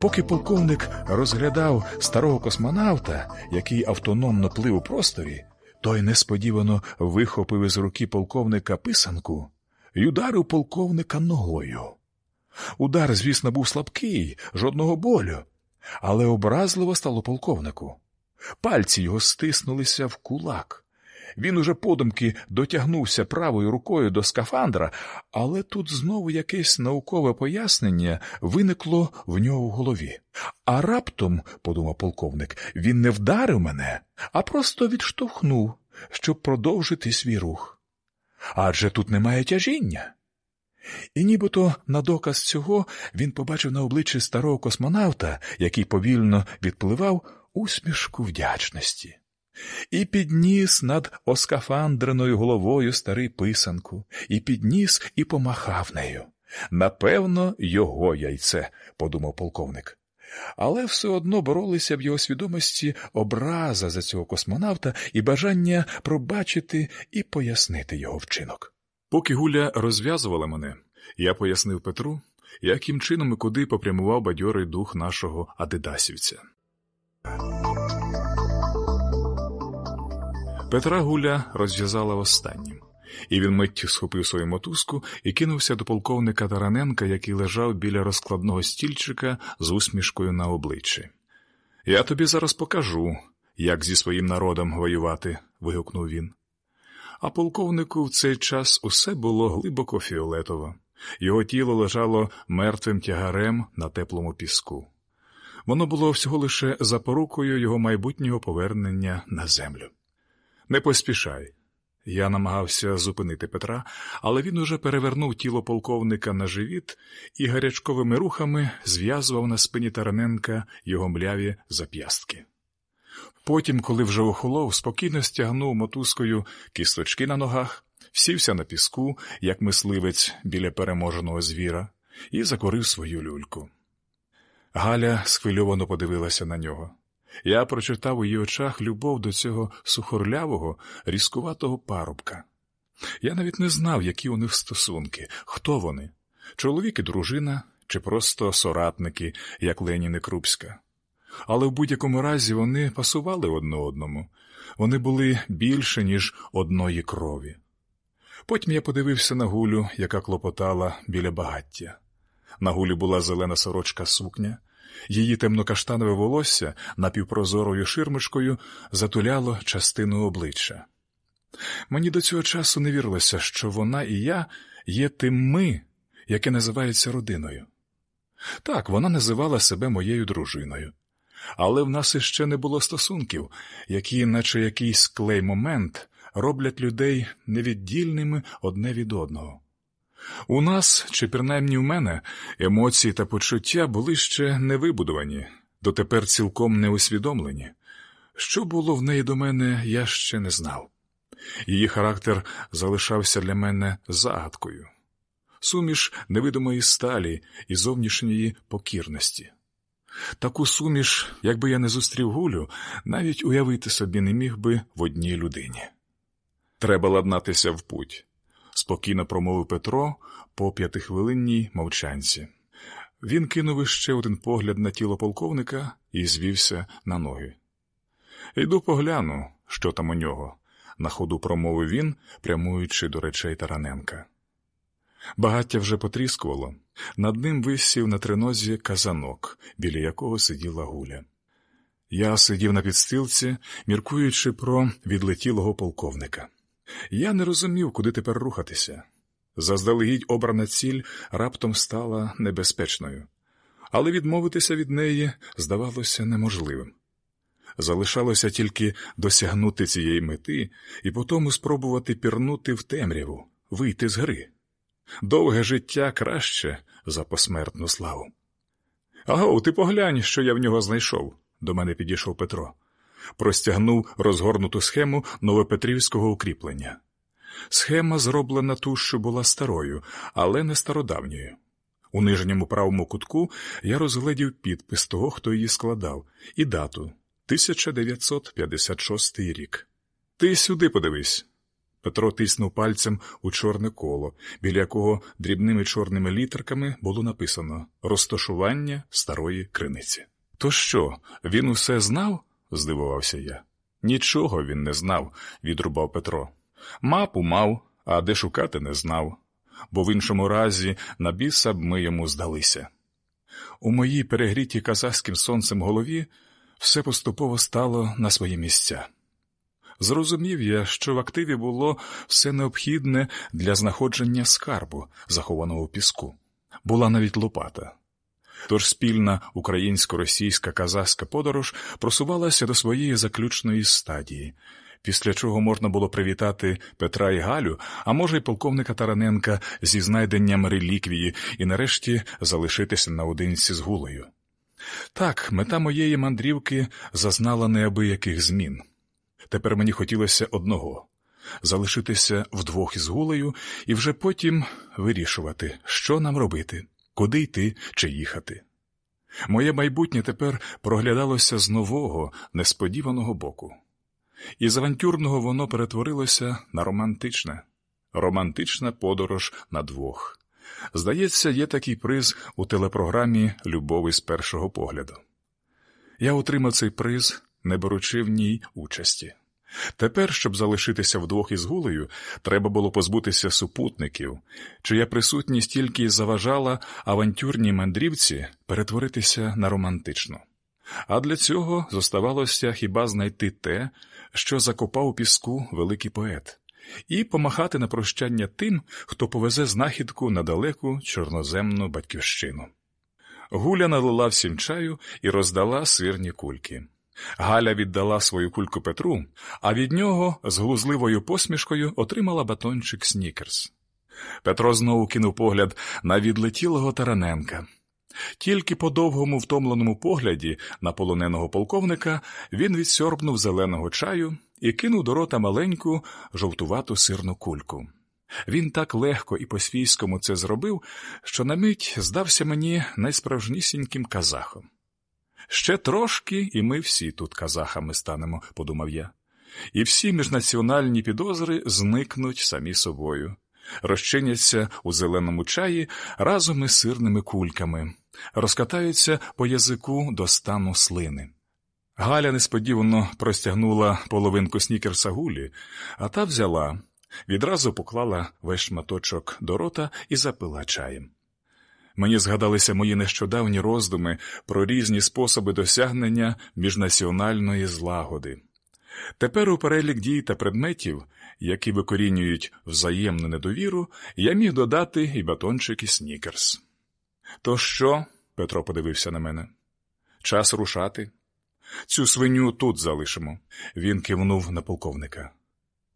Поки полковник розглядав старого космонавта, який автономно плив у просторі, той несподівано вихопив із руки полковника писанку і ударив полковника ногою. Удар, звісно, був слабкий, жодного болю, але образливо стало полковнику. Пальці його стиснулися в кулак. Він уже подумки дотягнувся правою рукою до скафандра, але тут знову якесь наукове пояснення виникло в нього в голові. А раптом, подумав полковник, він не вдарив мене, а просто відштовхнув, щоб продовжити свій рух. Адже тут немає тяжіння. І нібито на доказ цього він побачив на обличчі старого космонавта, який повільно відпливав усмішку вдячності і підніс над оскафандреною головою старий писанку, і підніс і помахав нею. Напевно, його яйце, подумав полковник. Але все одно боролися в його свідомості образа за цього космонавта і бажання пробачити і пояснити його вчинок. Поки Гуля розв'язувала мене, я пояснив Петру, яким чином і куди попрямував бадьорий дух нашого адидасівця. Петра Гуля розв'язала останнім, і він миттю схопив свою мотузку і кинувся до полковника Тараненка, який лежав біля розкладного стільчика з усмішкою на обличчі. Я тобі зараз покажу, як зі своїм народом воювати. вигукнув він. А полковнику в цей час усе було глибоко фіолетово, його тіло лежало мертвим тягарем на теплому піску. Воно було всього лише запорукою його майбутнього повернення на землю. Не поспішай. Я намагався зупинити Петра, але він уже перевернув тіло полковника на живіт і гарячковими рухами зв'язував на спині Тараненка його мляві зап'ястки. Потім, коли вже охолов, спокійно стягнув мотузкою кісточки на ногах, сівся на піску, як мисливець біля переможеного звіра, і закорив свою люльку. Галя схвильовано подивилася на нього. Я прочитав у її очах любов до цього сухорлявого, різкуватого парубка. Я навіть не знав, які у них стосунки, хто вони чоловік і дружина чи просто соратники, як Ленін і Крупська. Але в будь-якому разі вони пасували одне одному, вони були більше, ніж одної крові. Потім я подивився на гулю, яка клопотала біля багаття. На гулі була зелена сорочка сукня. Її темнокаштанове волосся напівпрозорою ширмишкою затуляло частину обличчя. Мені до цього часу не вірилося, що вона і я є тим ми, яке називається родиною. Так, вона називала себе моєю дружиною, але в нас іще не було стосунків, які, наче якийсь клей момент, роблять людей невіддільними одне від одного. У нас, чи принаймні в мене, емоції та почуття були ще не вибудовані, дотепер цілком не усвідомлені. Що було в неї до мене, я ще не знав. Її характер залишався для мене загадкою, суміш невидимої сталі і зовнішньої покірності. Таку суміш, якби я не зустрів гулю, навіть уявити собі не міг би в одній людині. Треба ладнатися в путь спокійно промовив Петро по п'ятихвилинній мовчанці. Він кинув іще один погляд на тіло полковника і звівся на ноги. Йду погляну, що там у нього, на ходу промовив він, прямуючи до речей Тараненка. Багаття вже потріскувало, над ним висів на тринозі казанок, біля якого сиділа гуля. Я сидів на підстилці, міркуючи про відлетілого полковника. Я не розумів, куди тепер рухатися. Заздалегідь обрана ціль раптом стала небезпечною, але відмовитися від неї здавалося неможливим. Залишалося тільки досягнути цієї мети і потому спробувати пірнути в темряву, вийти з гри. Довге життя краще за посмертну славу. Аго, ти поглянь, що я в нього знайшов, до мене підійшов Петро простягнув розгорнуту схему новопетрівського укріплення. Схема зроблена ту, що була старою, але не стародавньою. У нижньому правому кутку я розглядів підпис того, хто її складав, і дату 1956 рік. Ти сюди подивись. Петро тиснув пальцем у чорне коло, біля якого дрібними чорними літерками було написано розташування старої криниці. То що, він усе знав? Здивувався я. Нічого він не знав, відрубав Петро. Мапу мав, а де шукати не знав, бо в іншому разі на біса б ми йому здалися. У моїй перегрітій казахським сонцем голові все поступово стало на свої місця. Зрозумів я, що в активі було все необхідне для знаходження скарбу, захованого в піску. Була навіть лопата. Тож спільна українсько-російська казахська подорож просувалася до своєї заключної стадії, після чого можна було привітати Петра і Галю, а може й полковника Тараненка зі знайденням реліквії і нарешті залишитися наодинці з гулею. Так, мета моєї мандрівки зазнала неабияких змін. Тепер мені хотілося одного залишитися вдвох із гулею і вже потім вирішувати, що нам робити, куди йти чи їхати. Моє майбутнє тепер проглядалося з нового, несподіваного боку. Із авантюрного воно перетворилося на романтичне, романтична подорож на двох. Здається, є такий приз у телепрограмі Любові з першого погляду. Я отримав цей приз, не беручи в ній участі. Тепер, щоб залишитися вдвох із гулею, треба було позбутися супутників, чия присутність тільки заважала авантюрній мандрівці перетворитися на романтичну. А для цього зоставалося хіба знайти те, що закопав у піску великий поет, і помахати на прощання тим, хто повезе знахідку на далеку чорноземну батьківщину. Гуля налила всім чаю і роздала сирні кульки. Галя віддала свою кульку Петру, а від нього з глузливою посмішкою отримала батончик Снікерс. Петро знову кинув погляд на відлетілого Тараненка. Тільки по довгому втомленому погляді на полоненого полковника він відсьорбнув зеленого чаю і кинув до рота маленьку жовтувату сирну кульку. Він так легко і по-свійському це зробив, що на мить здався мені найсправжнісіньким казахом. Ще трошки, і ми всі тут казахами станемо, подумав я, і всі міжнаціональні підозри зникнуть самі собою, розчиняться у зеленому чаї разом із сирними кульками, розкатаються по язику до стану слини. Галя несподівано простягнула половинку снікерса гулі, а та взяла, відразу поклала весь шматочок до рота і запила чаєм. Мені згадалися мої нещодавні роздуми про різні способи досягнення міжнаціональної злагоди. Тепер у перелік дій та предметів, які викорінюють взаємну недовіру, я міг додати і батончик і снікерс. То що? Петро подивився на мене. Час рушати. Цю свиню тут залишимо. Він кивнув на полковника.